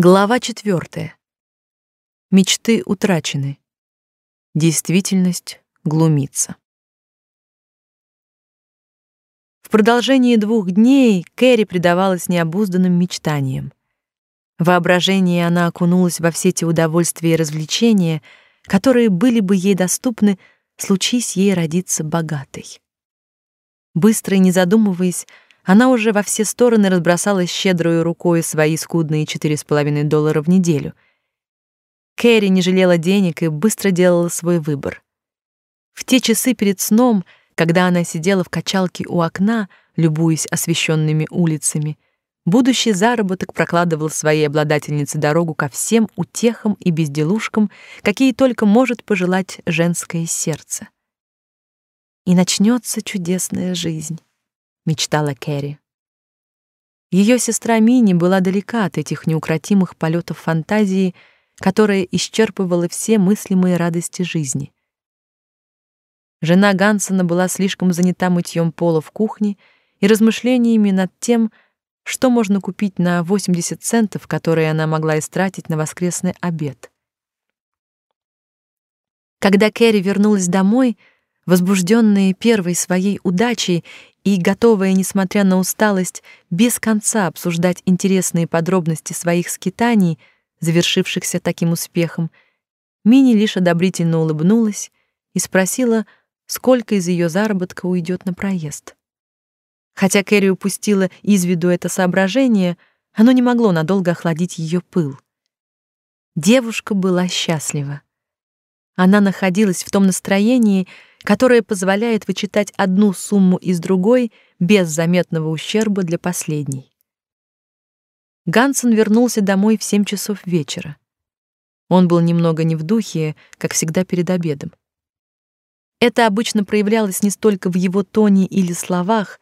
Глава четвертая. Мечты утрачены. Действительность глумится. В продолжении двух дней Кэрри предавалась необузданным мечтаниям. В воображении она окунулась во все те удовольствия и развлечения, которые были бы ей доступны, случись ей родиться богатой. Быстро и не задумываясь, она уже во все стороны разбросала щедрой рукой свои скудные четыре с половиной доллара в неделю. Кэрри не жалела денег и быстро делала свой выбор. В те часы перед сном, когда она сидела в качалке у окна, любуясь освещенными улицами, будущий заработок прокладывал своей обладательнице дорогу ко всем утехам и безделушкам, какие только может пожелать женское сердце. И начнется чудесная жизнь мечтала Кэрри. Ее сестра Мини была далека от этих неукротимых полетов фантазии, которая исчерпывала все мыслимые радости жизни. Жена Гансона была слишком занята мытьем пола в кухне и размышлениями над тем, что можно купить на 80 центов, которые она могла истратить на воскресный обед. Когда Кэрри вернулась домой, возбужденная первой своей удачей и готовая, несмотря на усталость, без конца обсуждать интересные подробности своих скитаний, завершившихся таким успехом, Мини лишь одобрительно улыбнулась и спросила, сколько из ее заработка уйдет на проезд. Хотя Кэрри упустила из виду это соображение, оно не могло надолго охладить ее пыл. Девушка была счастлива. Она находилась в том настроении, которое позволяет вычитать одну сумму из другой без заметного ущерба для последней. Гансен вернулся домой в семь часов вечера. Он был немного не в духе, как всегда перед обедом. Это обычно проявлялось не столько в его тоне или словах,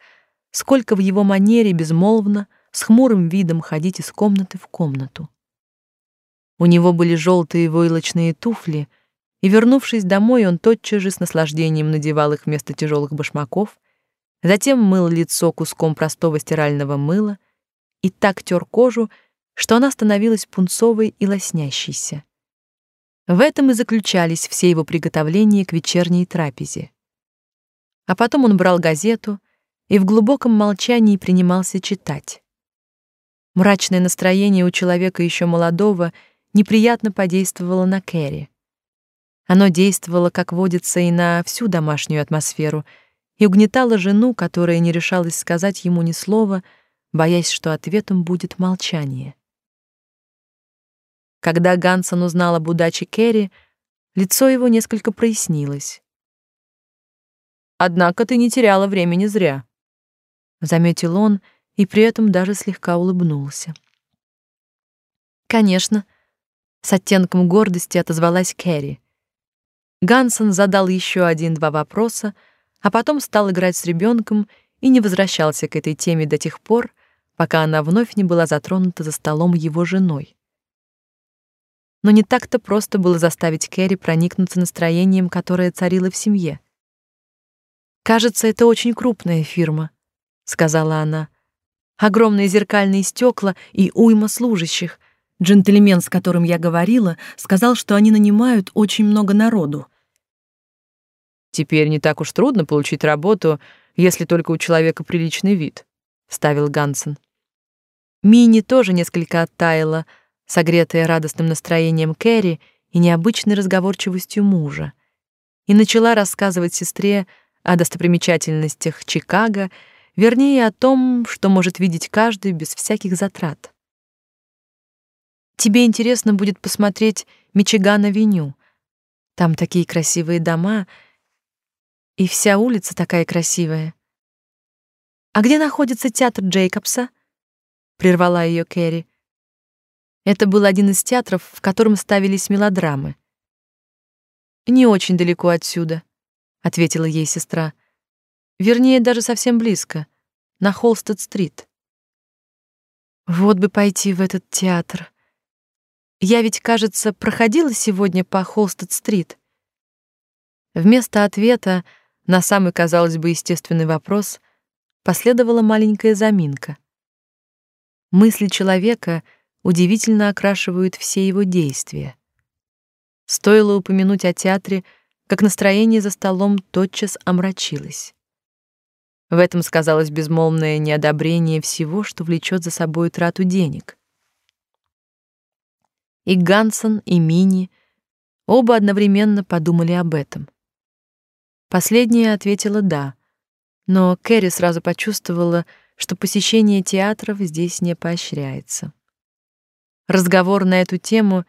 сколько в его манере безмолвно, с хмурым видом ходить из комнаты в комнату. У него были желтые войлочные туфли, и, вернувшись домой, он тотчас же с наслаждением надевал их вместо тяжелых башмаков, затем мыл лицо куском простого стирального мыла и так тер кожу, что она становилась пунцовой и лоснящейся. В этом и заключались все его приготовления к вечерней трапезе. А потом он брал газету и в глубоком молчании принимался читать. Мрачное настроение у человека еще молодого неприятно подействовало на Кэрри. Оно действовало, как водится, и на всю домашнюю атмосферу, и угнетало жену, которая не решалась сказать ему ни слова, боясь, что ответом будет молчание. Когда Гансон узнал об удаче Керри, лицо его несколько прояснилось. «Однако ты не теряла времени зря», — заметил он и при этом даже слегка улыбнулся. «Конечно», — с оттенком гордости отозвалась Керри. Гансон задал еще один-два вопроса, а потом стал играть с ребенком и не возвращался к этой теме до тех пор, пока она вновь не была затронута за столом его женой. Но не так-то просто было заставить Кэрри проникнуться настроением, которое царило в семье. «Кажется, это очень крупная фирма», — сказала она. «Огромные зеркальные стекла и уйма служащих, Джентльмен, с которым я говорила, сказал, что они нанимают очень много народу. Теперь не так уж трудно получить работу, если только у человека приличный вид, вставил Гансен. Мини тоже несколько оттаяла, согретая радостным настроением Кэрри и необычной разговорчивостью мужа, и начала рассказывать сестре о достопримечательностях Чикаго, вернее о том, что может видеть каждый без всяких затрат. Тебе интересно будет посмотреть Мичиган-авеню. Там такие красивые дома, и вся улица такая красивая. А где находится театр Джейкобса? прервала ее Кэрри. Это был один из театров, в котором ставились мелодрамы. Не очень далеко отсюда, ответила ей сестра. Вернее, даже совсем близко, на Холстед-стрит. Вот бы пойти в этот театр, я ведь, кажется, проходила сегодня по Холстед-стрит. Вместо ответа на самый, казалось бы, естественный вопрос последовала маленькая заминка. Мысли человека, удивительно окрашивают все его действия. Стоило упомянуть о театре, как настроение за столом тотчас омрачилось. В этом сказалось безмолвное неодобрение всего, что влечет за собой трату денег. И Гансон, и Мини оба одновременно подумали об этом. Последняя ответила «да», но Кэрри сразу почувствовала, что посещение театров здесь не поощряется. Разговор на эту тему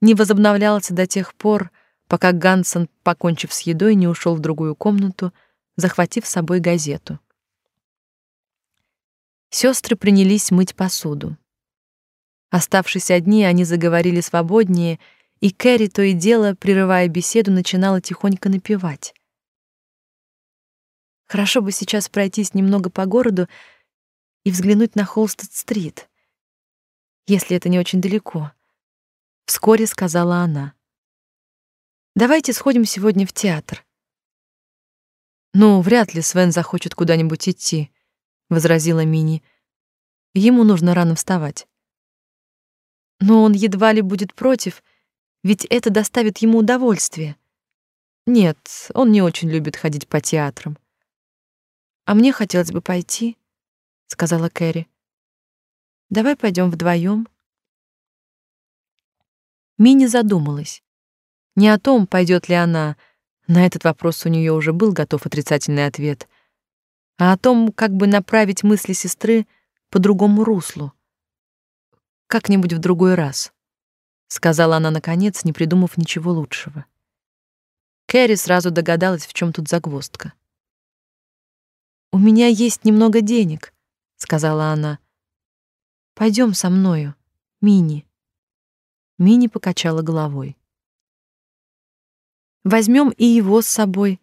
не возобновлялся до тех пор, пока Гансон, покончив с едой, не ушел в другую комнату, захватив с собой газету. Сестры принялись мыть посуду. Оставшись одни, они заговорили свободнее, и Кэрри то и дело, прерывая беседу, начинала тихонько напевать. Хорошо бы сейчас пройтись немного по городу и взглянуть на Холстед-стрит, если это не очень далеко, вскоре сказала она. Давайте сходим сегодня в театр. Ну, вряд ли Свен захочет куда-нибудь идти, возразила Мини. Ему нужно рано вставать. Но он едва ли будет против, ведь это доставит ему удовольствие. Нет, он не очень любит ходить по театрам. А мне хотелось бы пойти сказала Кэрри. Давай пойдем вдвоем. Мини задумалась. Не о том, пойдет ли она. На этот вопрос у нее уже был готов отрицательный ответ. А о том, как бы направить мысли сестры по другому руслу. Как-нибудь в другой раз, сказала она наконец, не придумав ничего лучшего. Кэрри сразу догадалась, в чем тут загвоздка. У меня есть немного денег, сказала она. Пойдем со мною, Мини. Мини покачала головой. Возьмем и его с собой,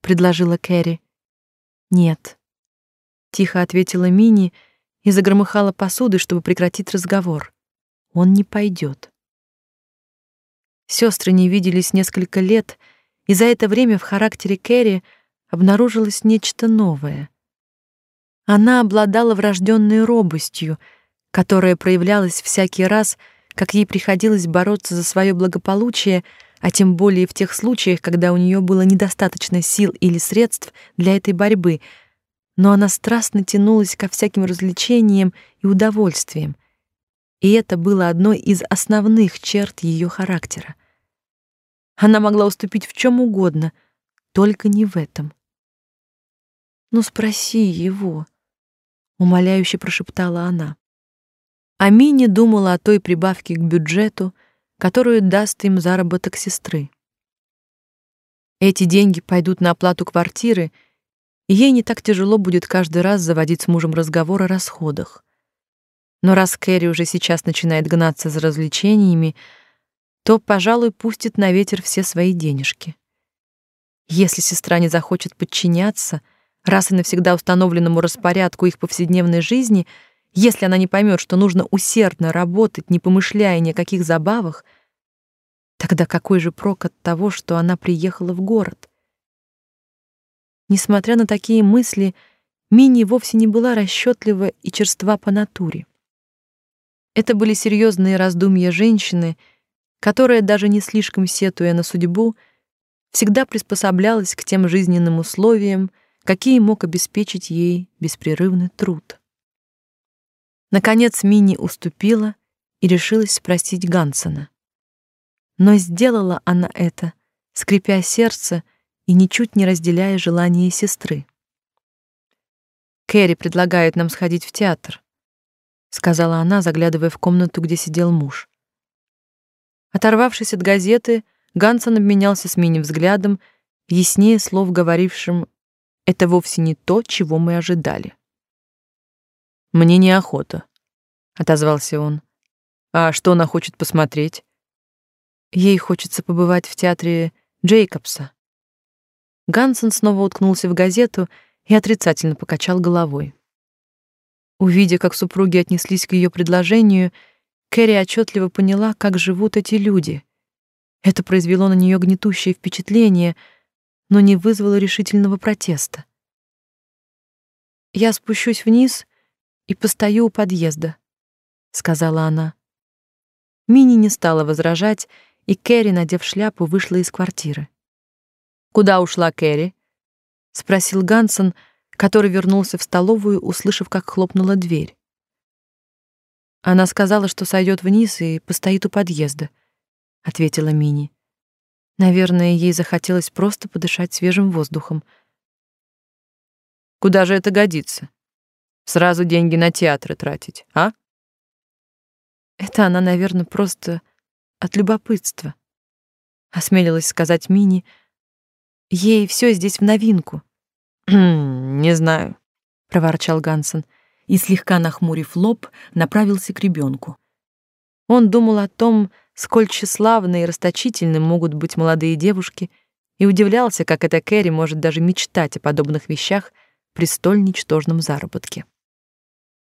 предложила Кэрри. Нет, тихо ответила Мини и загромыхала посудой, чтобы прекратить разговор. Он не пойдет. Сестры не виделись несколько лет, и за это время в характере Кэрри обнаружилось нечто новое. Она обладала врожденной робостью, которая проявлялась всякий раз, как ей приходилось бороться за свое благополучие, а тем более в тех случаях, когда у нее было недостаточно сил или средств для этой борьбы, но она страстно тянулась ко всяким развлечениям и удовольствиям. И это было одной из основных черт ее характера. Она могла уступить в чем угодно, только не в этом. Ну спроси его, умоляюще прошептала она. Амини думала о той прибавке к бюджету, которую даст им заработок сестры. Эти деньги пойдут на оплату квартиры, ей не так тяжело будет каждый раз заводить с мужем разговор о расходах. Но раз Кэрри уже сейчас начинает гнаться за развлечениями, то, пожалуй, пустит на ветер все свои денежки. Если сестра не захочет подчиняться — раз и навсегда установленному распорядку их повседневной жизни, если она не поймет, что нужно усердно работать, не помышляя ни о каких забавах, тогда какой же прок от того, что она приехала в город? Несмотря на такие мысли, Мини вовсе не была расчетлива и черства по натуре. Это были серьезные раздумья женщины, которая, даже не слишком сетуя на судьбу, всегда приспособлялась к тем жизненным условиям, какие мог обеспечить ей беспрерывный труд. Наконец Мини уступила и решилась спросить Гансона. Но сделала она это, скрипя сердце и ничуть не разделяя желания сестры. Кэрри предлагает нам сходить в театр, сказала она, заглядывая в комнату, где сидел муж. Оторвавшись от газеты, Гансон обменялся с Мини взглядом, яснее слов говорившим это вовсе не то, чего мы ожидали. Мне неохота, отозвался он. А что она хочет посмотреть? Ей хочется побывать в театре Джейкобса. Гансен снова уткнулся в газету и отрицательно покачал головой. Увидя, как супруги отнеслись к ее предложению, Кэрри отчетливо поняла, как живут эти люди. Это произвело на нее гнетущее впечатление — но не вызвало решительного протеста. «Я спущусь вниз и постою у подъезда», — сказала она. Мини не стала возражать, и Кэрри, надев шляпу, вышла из квартиры. «Куда ушла Кэрри?» — спросил Гансон, который вернулся в столовую, услышав, как хлопнула дверь. Она сказала, что сойдет вниз и постоит у подъезда, ответила Мини. Наверное, ей захотелось просто подышать свежим воздухом. Куда же это годится? Сразу деньги на театры тратить, а? Это она, наверное, просто от любопытства. Осмелилась сказать Мини. Ей все здесь в новинку. Не знаю, проворчал Гансен и слегка нахмурив лоб, направился к ребенку. Он думал о том, сколь тщеславны и расточительны могут быть молодые девушки, и удивлялся, как эта Кэрри может даже мечтать о подобных вещах при столь ничтожном заработке.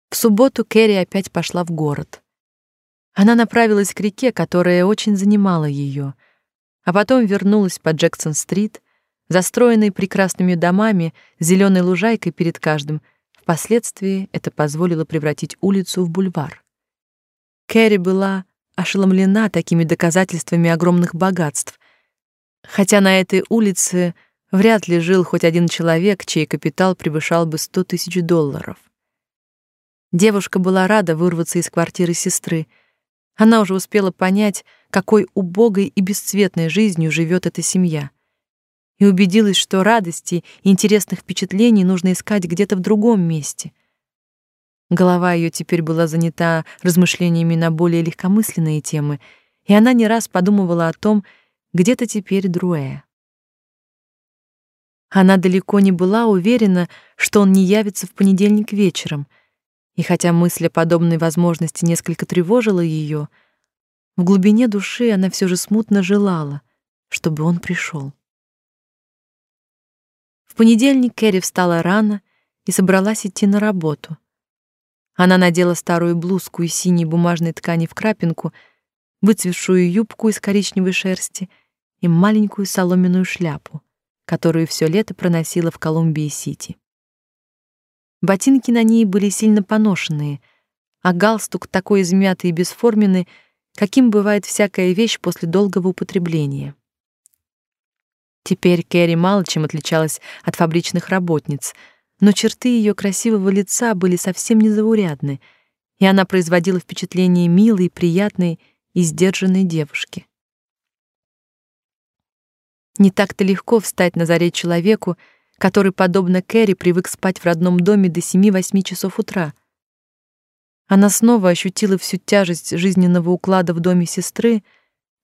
В субботу Кэрри опять пошла в город. Она направилась к реке, которая очень занимала ее, а потом вернулась по Джексон-стрит, застроенной прекрасными домами, зеленой лужайкой перед каждым. Впоследствии это позволило превратить улицу в бульвар. Кэрри была ошеломлена такими доказательствами огромных богатств, хотя на этой улице вряд ли жил хоть один человек, чей капитал превышал бы сто тысяч долларов. Девушка была рада вырваться из квартиры сестры — она уже успела понять, какой убогой и бесцветной жизнью живет эта семья. И убедилась, что радости и интересных впечатлений нужно искать где-то в другом месте. Голова ее теперь была занята размышлениями на более легкомысленные темы, и она не раз подумывала о том, где-то теперь Друэ. Она далеко не была уверена, что он не явится в понедельник вечером — и хотя мысль о подобной возможности несколько тревожила ее, в глубине души она все же смутно желала, чтобы он пришел. Понедельник Кэрри встала рано и собралась идти на работу. Она надела старую блузку из синей бумажной ткани в крапинку, выцветшую юбку из коричневой шерсти и маленькую соломенную шляпу, которую все лето проносила в Колумбии-Сити. Ботинки на ней были сильно поношенные, а галстук такой измятый и бесформенный, каким бывает всякая вещь после долгого употребления. Теперь Кэрри мало чем отличалась от фабричных работниц, но черты ее красивого лица были совсем незаурядны, и она производила впечатление милой, приятной и сдержанной девушки. Не так-то легко встать на заре человеку, который, подобно Кэрри, привык спать в родном доме до 7-8 часов утра. Она снова ощутила всю тяжесть жизненного уклада в доме сестры,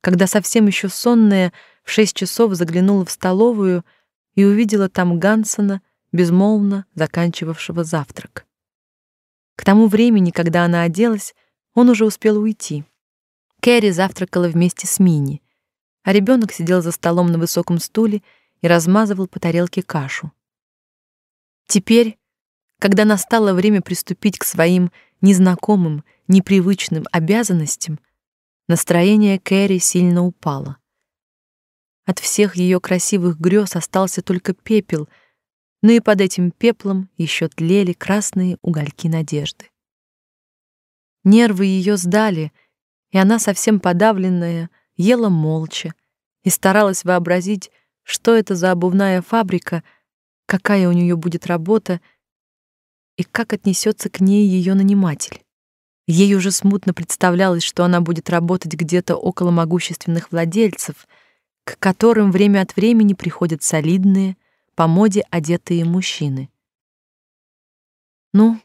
когда совсем еще сонная в шесть часов заглянула в столовую и увидела там Гансона, безмолвно заканчивавшего завтрак. К тому времени, когда она оделась, он уже успел уйти. Кэрри завтракала вместе с Мини, а ребенок сидел за столом на высоком стуле и размазывал по тарелке кашу. Теперь, когда настало время приступить к своим незнакомым, непривычным обязанностям, настроение Кэрри сильно упало. От всех ее красивых грез остался только пепел, но и под этим пеплом еще тлели красные угольки надежды. Нервы ее сдали, и она совсем подавленная ела молча и старалась вообразить, что это за обувная фабрика, какая у нее будет работа и как отнесется к ней ее наниматель. Ей уже смутно представлялось, что она будет работать где-то около могущественных владельцев, к которым время от времени приходят солидные, по моде одетые мужчины. Ну,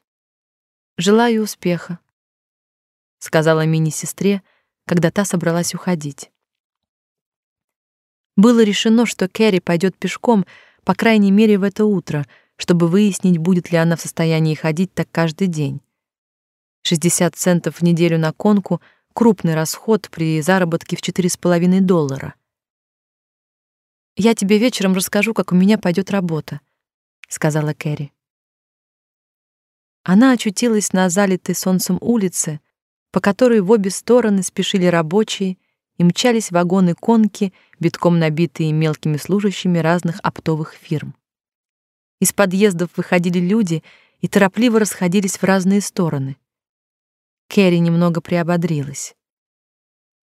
желаю успеха, сказала мини-сестре, когда та собралась уходить. Было решено, что Кэрри пойдет пешком, по крайней мере, в это утро, чтобы выяснить, будет ли она в состоянии ходить так каждый день. 60 центов в неделю на конку — крупный расход при заработке в четыре с половиной доллара. «Я тебе вечером расскажу, как у меня пойдет работа», — сказала Кэрри. Она очутилась на залитой солнцем улице, по которой в обе стороны спешили рабочие и мчались вагоны-конки, битком набитые мелкими служащими разных оптовых фирм. Из подъездов выходили люди и торопливо расходились в разные стороны. Кэрри немного приободрилась.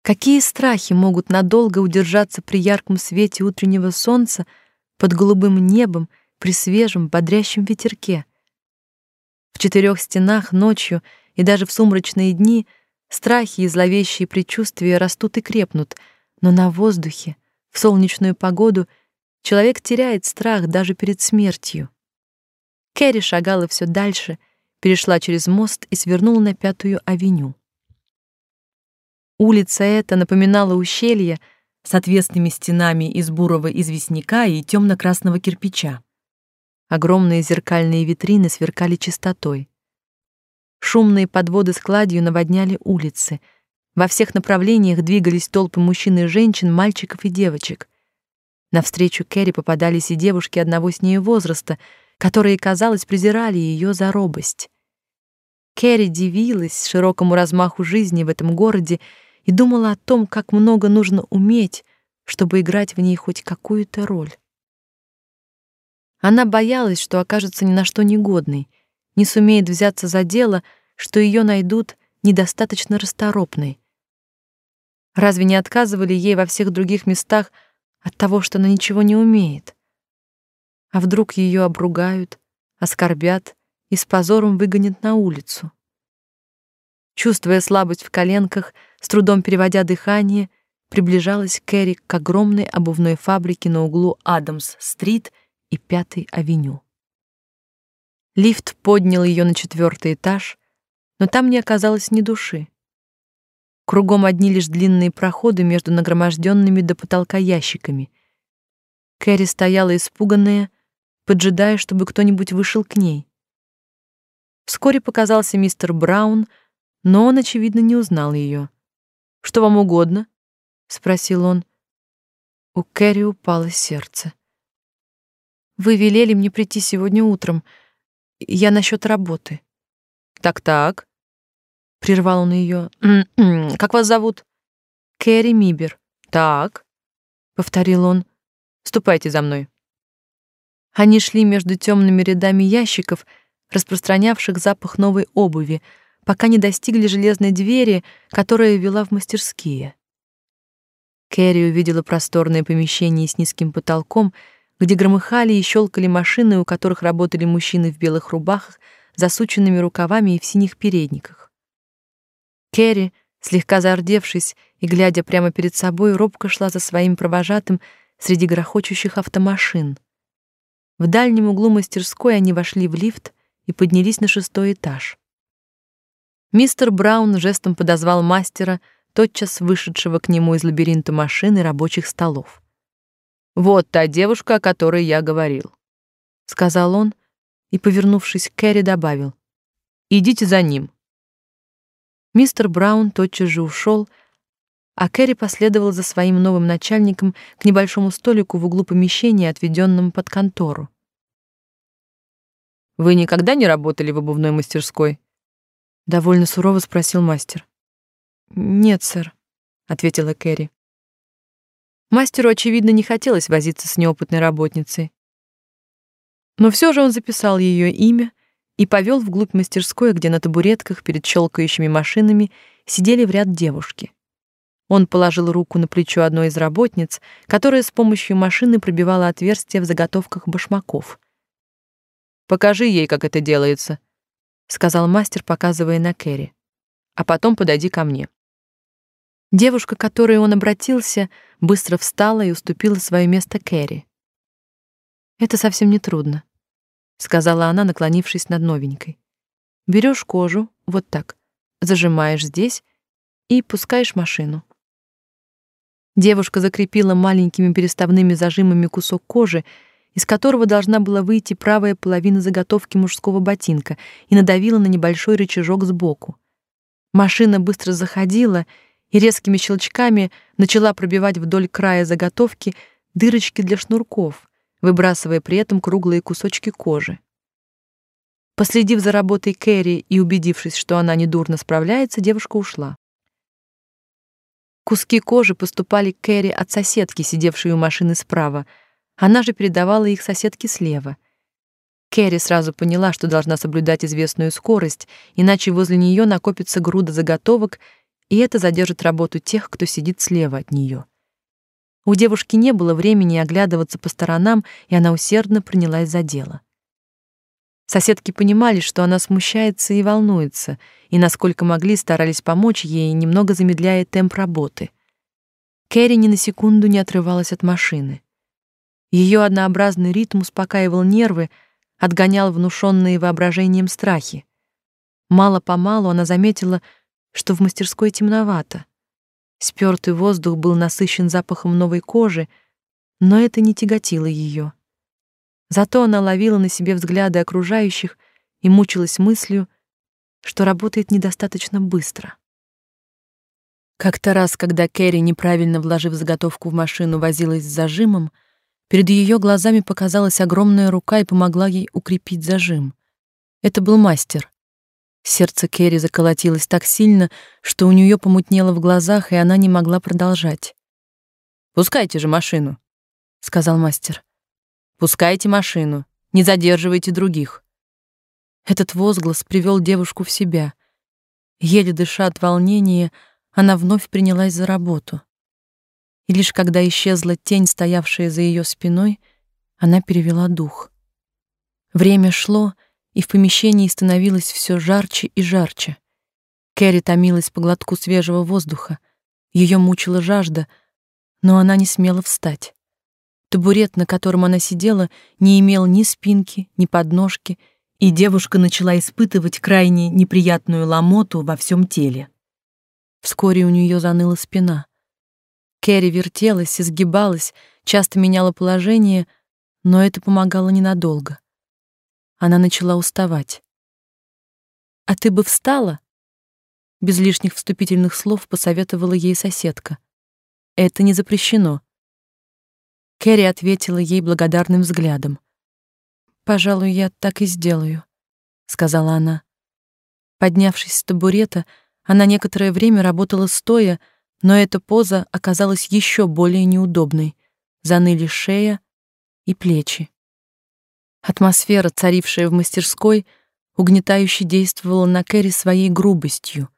Какие страхи могут надолго удержаться при ярком свете утреннего солнца под голубым небом при свежем бодрящем ветерке? В четырех стенах ночью и даже в сумрачные дни страхи и зловещие предчувствия растут и крепнут, но на воздухе, в солнечную погоду, человек теряет страх даже перед смертью. Кэрри шагала все дальше, перешла через мост и свернула на Пятую авеню. Улица эта напоминала ущелье с отвесными стенами из бурого известняка и темно красного кирпича. Огромные зеркальные витрины сверкали чистотой. Шумные подводы с кладью наводняли улицы. Во всех направлениях двигались толпы мужчин и женщин, мальчиков и девочек. Навстречу Кэрри попадались и девушки одного с ней возраста, которые, казалось, презирали ее за робость. Кэрри дивилась широкому размаху жизни в этом городе и думала о том, как много нужно уметь, чтобы играть в ней хоть какую-то роль. Она боялась, что окажется ни на что негодной, не сумеет взяться за дело, что ее найдут недостаточно расторопной. Разве не отказывали ей во всех других местах от того, что она ничего не умеет? А вдруг ее обругают, оскорбят и с позором выгонят на улицу? Чувствуя слабость в коленках, с трудом переводя дыхание, приближалась Кэрри к огромной обувной фабрике на углу Адамс-стрит и Пятой авеню. Лифт поднял ее на четвертый этаж, но там не оказалось ни души. Кругом одни лишь длинные проходы между нагроможденными до потолка ящиками. Кэрри стояла испуганная, поджидая, чтобы кто-нибудь вышел к ней. Вскоре показался мистер Браун — но он, очевидно, не узнал ее. «Что вам угодно?» — спросил он. У Кэрри упало сердце. «Вы велели мне прийти сегодня утром. Я насчет работы». «Так-так», — прервал он ее. «Как вас зовут?» «Кэрри Мибер». «Так», — повторил он. «Ступайте за мной». Они шли между темными рядами ящиков, распространявших запах новой обуви, пока не достигли железной двери, которая вела в мастерские. Кэрри увидела просторное помещение с низким потолком, где громыхали и щелкали машины, у которых работали мужчины в белых рубахах, засученными рукавами и в синих передниках. Кэрри, слегка зардевшись и глядя прямо перед собой, робко шла за своим провожатым среди грохочущих автомашин. В дальнем углу мастерской они вошли в лифт и поднялись на шестой этаж. Мистер Браун жестом подозвал мастера, тотчас вышедшего к нему из лабиринта машин и рабочих столов. «Вот та девушка, о которой я говорил», — сказал он и, повернувшись к Кэрри, добавил. «Идите за ним». Мистер Браун тотчас же ушел, а Кэрри последовал за своим новым начальником к небольшому столику в углу помещения, отведенному под контору. «Вы никогда не работали в обувной мастерской?» довольно сурово спросил мастер. "Нет, сэр", ответила Кэрри. Мастеру очевидно не хотелось возиться с неопытной работницей. Но все же он записал ее имя и повел вглубь мастерской, где на табуретках перед щелкающими машинами сидели в ряд девушки. Он положил руку на плечо одной из работниц, которая с помощью машины пробивала отверстия в заготовках башмаков. Покажи ей, как это делается, сказал мастер, показывая на Кэрри. А потом подойди ко мне. Девушка, к которой он обратился, быстро встала и уступила свое место Кэрри. Это совсем не трудно, сказала она, наклонившись над новенькой. Берешь кожу вот так, зажимаешь здесь и пускаешь машину. Девушка закрепила маленькими переставными зажимами кусок кожи из которого должна была выйти правая половина заготовки мужского ботинка, и надавила на небольшой рычажок сбоку. Машина быстро заходила и резкими щелчками начала пробивать вдоль края заготовки дырочки для шнурков, выбрасывая при этом круглые кусочки кожи. Последив за работой Кэрри и убедившись, что она недурно справляется, девушка ушла. Куски кожи поступали к Кэрри от соседки, сидевшей у машины справа, она же передавала их соседке слева. Кэрри сразу поняла, что должна соблюдать известную скорость, иначе возле нее накопится груда заготовок, и это задержит работу тех, кто сидит слева от нее. У девушки не было времени оглядываться по сторонам, и она усердно принялась за дело. Соседки понимали, что она смущается и волнуется, и насколько могли старались помочь ей, немного замедляя темп работы. Кэрри ни на секунду не отрывалась от машины. Ее однообразный ритм успокаивал нервы, отгонял внушенные воображением страхи. Мало-помалу она заметила, что в мастерской темновато. Спёртый воздух был насыщен запахом новой кожи, но это не тяготило ее. Зато она ловила на себе взгляды окружающих и мучилась мыслью, что работает недостаточно быстро. Как-то раз, когда Кэрри, неправильно вложив заготовку в машину, возилась с зажимом, перед ее глазами показалась огромная рука и помогла ей укрепить зажим. Это был мастер. Сердце Кэрри заколотилось так сильно, что у нее помутнело в глазах, и она не могла продолжать. «Пускайте же машину», — сказал мастер. «Пускайте машину, не задерживайте других». Этот возглас привел девушку в себя. Еле дыша от волнения, она вновь принялась за работу. И лишь когда исчезла тень, стоявшая за ее спиной, она перевела дух. Время шло, и в помещении становилось все жарче и жарче. Кэрри томилась по глотку свежего воздуха. Ее мучила жажда, но она не смела встать. Табурет, на котором она сидела, не имел ни спинки, ни подножки, и девушка начала испытывать крайне неприятную ломоту во всем теле. Вскоре у нее заныла спина. Кэрри вертелась, изгибалась, часто меняла положение, но это помогало ненадолго. Она начала уставать. «А ты бы встала?» Без лишних вступительных слов посоветовала ей соседка. «Это не запрещено». Кэрри ответила ей благодарным взглядом. «Пожалуй, я так и сделаю», — сказала она. Поднявшись с табурета, она некоторое время работала стоя, но эта поза оказалась еще более неудобной. Заныли шея и плечи. Атмосфера, царившая в мастерской, угнетающе действовала на Кэрри своей грубостью.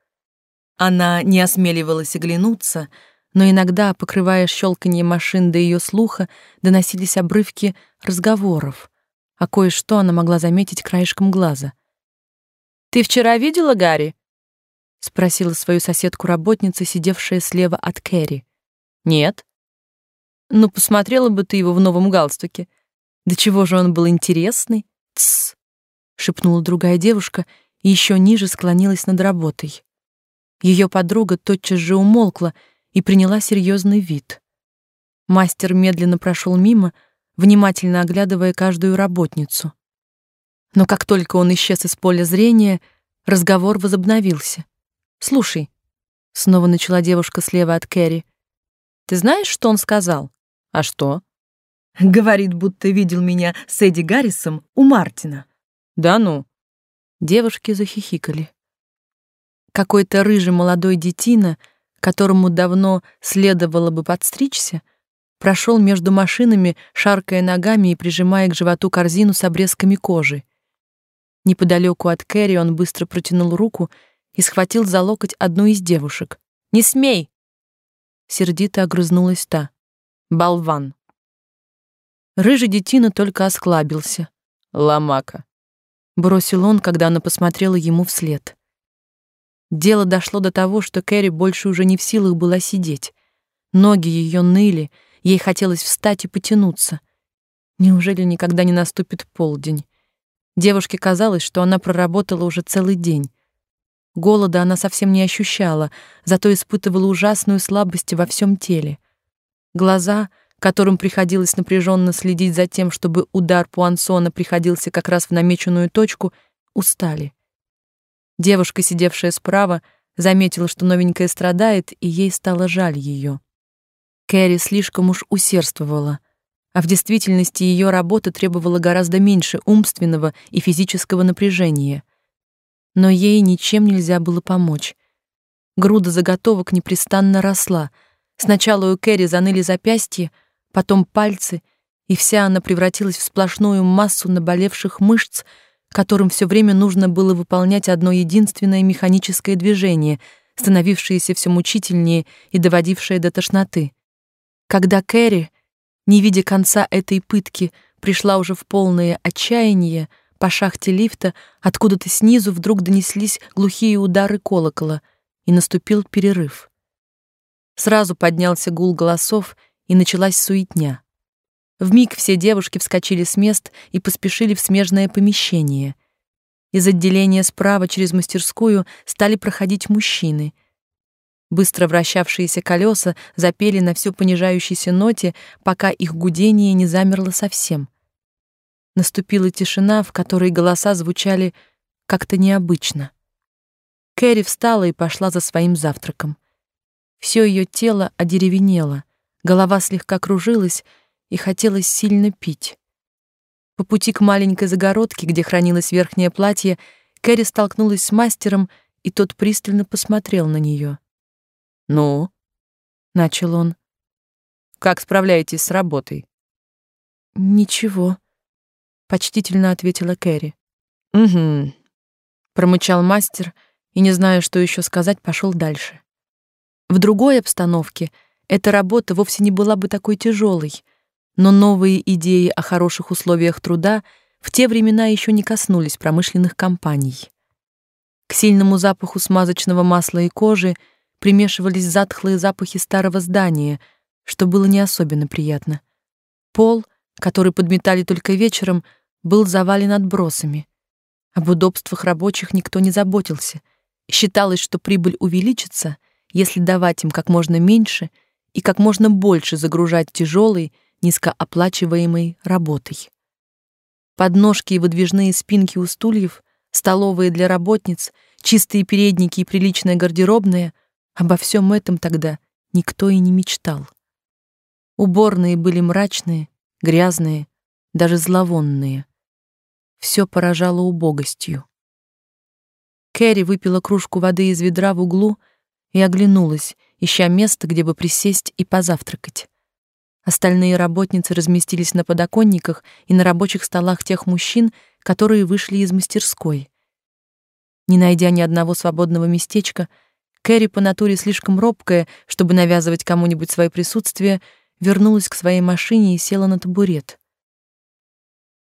Она не осмеливалась оглянуться, но иногда, покрывая щелканье машин до ее слуха, доносились обрывки разговоров, а кое-что она могла заметить краешком глаза. «Ты вчера видела Гарри?» — спросила свою соседку-работница, сидевшая слева от Кэрри. «Нет». «Ну, посмотрела бы ты его в новом галстуке. Да чего же он был интересный? Тсс, шепнула другая девушка и еще ниже склонилась над работой. Ее подруга тотчас же умолкла и приняла серьезный вид. Мастер медленно прошел мимо, внимательно оглядывая каждую работницу. Но как только он исчез из поля зрения, разговор возобновился. «Слушай», — снова начала девушка слева от Кэрри, «ты знаешь, что он сказал?» «А что?» Говорит, будто видел меня с Эдди Гаррисом у Мартина. Да ну. Девушки захихикали. Какой-то рыжий молодой детина, которому давно следовало бы подстричься, прошел между машинами, шаркая ногами и прижимая к животу корзину с обрезками кожи. Неподалеку от Кэрри он быстро протянул руку и схватил за локоть одну из девушек. «Не смей!» Сердито огрызнулась та. «Болван!» Рыжий детина только осклабился. «Ломака», — бросил он, когда она посмотрела ему вслед. Дело дошло до того, что Кэрри больше уже не в силах была сидеть. Ноги ее ныли, ей хотелось встать и потянуться. Неужели никогда не наступит полдень? Девушке казалось, что она проработала уже целый день. Голода она совсем не ощущала, зато испытывала ужасную слабость во всем теле. Глаза — которым приходилось напряженно следить за тем, чтобы удар Пуансона приходился как раз в намеченную точку, устали. Девушка, сидевшая справа, заметила, что новенькая страдает, и ей стало жаль ее. Кэрри слишком уж усердствовала, а в действительности ее работа требовала гораздо меньше умственного и физического напряжения. Но ей ничем нельзя было помочь. Груда заготовок непрестанно росла. Сначала у Кэрри заныли запястья, потом пальцы, и вся она превратилась в сплошную массу наболевших мышц, которым все время нужно было выполнять одно единственное механическое движение становившееся все мучительнее и доводившее до тошноты. Когда Кэрри, не видя конца этой пытки, пришла уже в полное отчаяние, по шахте лифта откуда-то снизу вдруг донеслись глухие удары колокола, и наступил перерыв. Сразу поднялся гул голосов, и началась суетня. В миг все девушки вскочили с мест и поспешили в смежное помещение. Из отделения справа через мастерскую стали проходить мужчины. Быстро вращавшиеся колеса запели на всю понижающейся ноте, пока их гудение не замерло совсем. Наступила тишина, в которой голоса звучали как-то необычно. Кэрри встала и пошла за своим завтраком. Все ее тело одеревенело, голова слегка кружилась, и хотелось сильно пить. По пути к маленькой загородке, где хранилось верхнее платье, Кэрри столкнулась с мастером, и тот пристально посмотрел на нее. «Ну?» — начал он. «Как справляетесь с работой?» «Ничего», — почтительно ответила Кэрри. «Угу», — промычал мастер и, не зная, что еще сказать, пошел дальше. В другой обстановке эта работа вовсе не была бы такой тяжелой — но новые идеи о хороших условиях труда в те времена еще не коснулись промышленных компаний. К сильному запаху смазочного масла и кожи примешивались затхлые запахи старого здания, что было не особенно приятно. Пол, который подметали только вечером, был завален отбросами. Об удобствах рабочих никто не заботился. Считалось, что прибыль увеличится, если давать им как можно меньше и как можно больше загружать тяжелый низкооплачиваемой работой. Подножки и выдвижные спинки у стульев, столовые для работниц, чистые передники и приличная гардеробная — обо всем этом тогда никто и не мечтал. Уборные были мрачные, грязные, даже зловонные. Все поражало убогостью. Кэрри выпила кружку воды из ведра в углу и оглянулась, ища место, где бы присесть и позавтракать. Остальные работницы разместились на подоконниках и на рабочих столах тех мужчин, которые вышли из мастерской. Не найдя ни одного свободного местечка, Кэрри по натуре слишком робкая, чтобы навязывать кому-нибудь свое присутствие, вернулась к своей машине и села на табурет.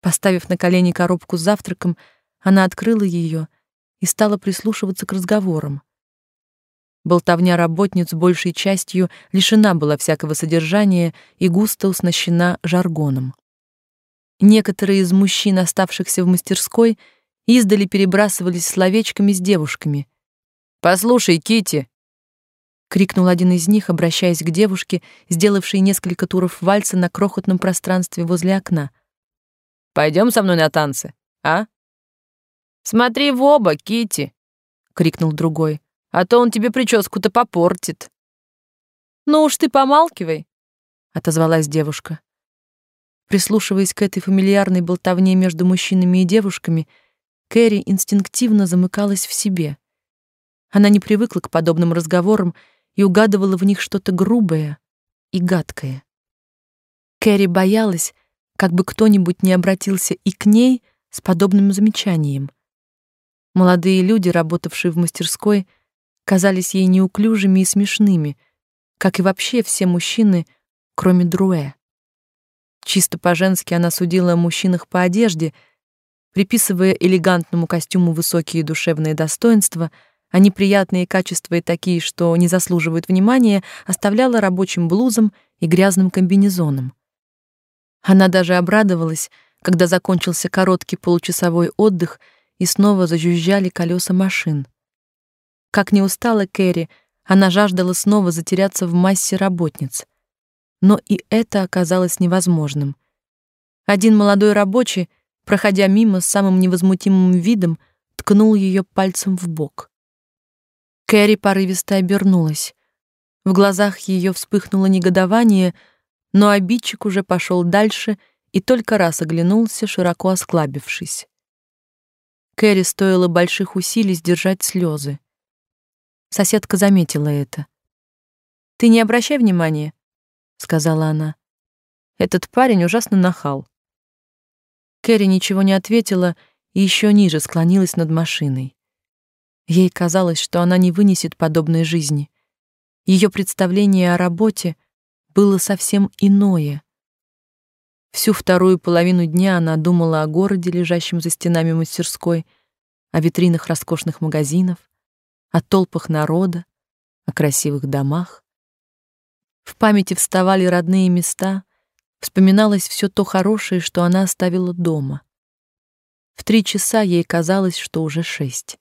Поставив на колени коробку с завтраком, она открыла ее и стала прислушиваться к разговорам. Болтовня работниц большей частью лишена была всякого содержания и густо уснащена жаргоном. Некоторые из мужчин, оставшихся в мастерской, издали перебрасывались словечками с девушками. «Послушай, Кити, крикнул один из них, обращаясь к девушке, сделавшей несколько туров вальса на крохотном пространстве возле окна. Пойдем со мной на танцы, а? Смотри в оба, Кити, крикнул другой а то он тебе прическу-то попортит. Ну уж ты помалкивай, отозвалась девушка. Прислушиваясь к этой фамильярной болтовне между мужчинами и девушками, Кэрри инстинктивно замыкалась в себе. Она не привыкла к подобным разговорам и угадывала в них что-то грубое и гадкое. Кэрри боялась, как бы кто-нибудь не обратился и к ней с подобным замечанием. Молодые люди, работавшие в мастерской, казались ей неуклюжими и смешными, как и вообще все мужчины, кроме Друэ. Чисто по-женски она судила о мужчинах по одежде, приписывая элегантному костюму высокие душевные достоинства, а неприятные качества и такие, что не заслуживают внимания, оставляла рабочим блузам и грязным комбинезоном. Она даже обрадовалась, когда закончился короткий получасовой отдых и снова зажужжали колеса машин. Как не устала Кэрри, она жаждала снова затеряться в массе работниц. Но и это оказалось невозможным. Один молодой рабочий, проходя мимо с самым невозмутимым видом, ткнул ее пальцем в бок. Кэрри порывисто обернулась. В глазах ее вспыхнуло негодование, но обидчик уже пошел дальше и только раз оглянулся, широко осклабившись. Кэрри стоило больших усилий сдержать слезы. Соседка заметила это. Ты не обращай внимания, сказала она. Этот парень ужасно нахал. Кэрри ничего не ответила и еще ниже склонилась над машиной. Ей казалось, что она не вынесет подобной жизни. Ее представление о работе было совсем иное. Всю вторую половину дня она думала о городе, лежащем за стенами мастерской, о витринах роскошных магазинов, о толпах народа, о красивых домах. В памяти вставали родные места, вспоминалось все то хорошее, что она оставила дома. В три часа ей казалось, что уже шесть,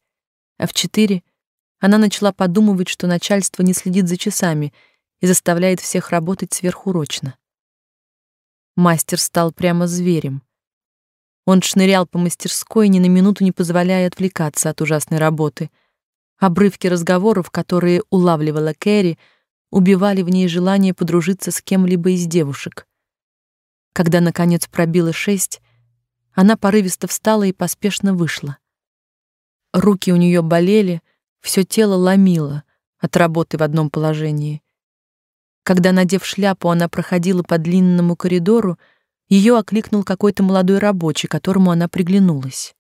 а в четыре она начала подумывать, что начальство не следит за часами и заставляет всех работать сверхурочно. Мастер стал прямо зверем. Он шнырял по мастерской, ни на минуту не позволяя отвлекаться от ужасной работы. Обрывки разговоров, которые улавливала Кэрри, убивали в ней желание подружиться с кем-либо из девушек. Когда наконец пробило шесть, она порывисто встала и поспешно вышла. Руки у нее болели, все тело ломило от работы в одном положении. Когда, надев шляпу, она проходила по длинному коридору, ее окликнул какой-то молодой рабочий, которому она приглянулась.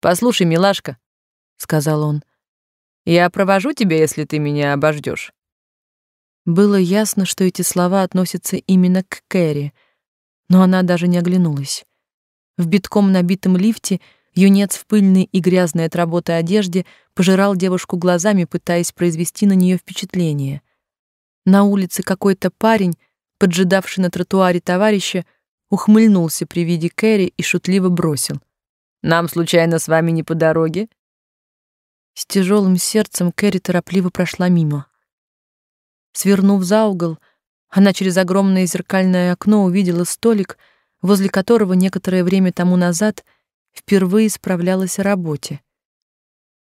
«Послушай, милашка», — сказал он, — «я провожу тебя, если ты меня обождешь. Было ясно, что эти слова относятся именно к Кэрри, но она даже не оглянулась. В битком набитом лифте юнец в пыльной и грязной от работы одежде пожирал девушку глазами, пытаясь произвести на нее впечатление. На улице какой-то парень, поджидавший на тротуаре товарища, ухмыльнулся при виде Кэрри и шутливо бросил: "Нам случайно с вами не по дороге?" С тяжелым сердцем Кэрри торопливо прошла мимо. Свернув за угол, она через огромное зеркальное окно увидела столик, возле которого некоторое время тому назад впервые справлялась о работе.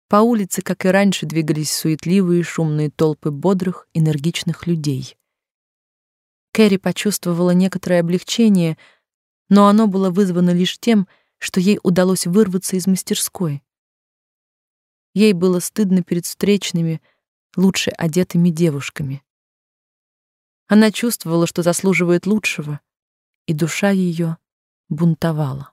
По улице, как и раньше, двигались суетливые шумные толпы бодрых, энергичных людей. Кэрри почувствовала некоторое облегчение, но оно было вызвано лишь тем, что ей удалось вырваться из мастерской. Ей было стыдно перед встречными, лучше одетыми девушками. Она чувствовала, что заслуживает лучшего, и душа ее бунтовала.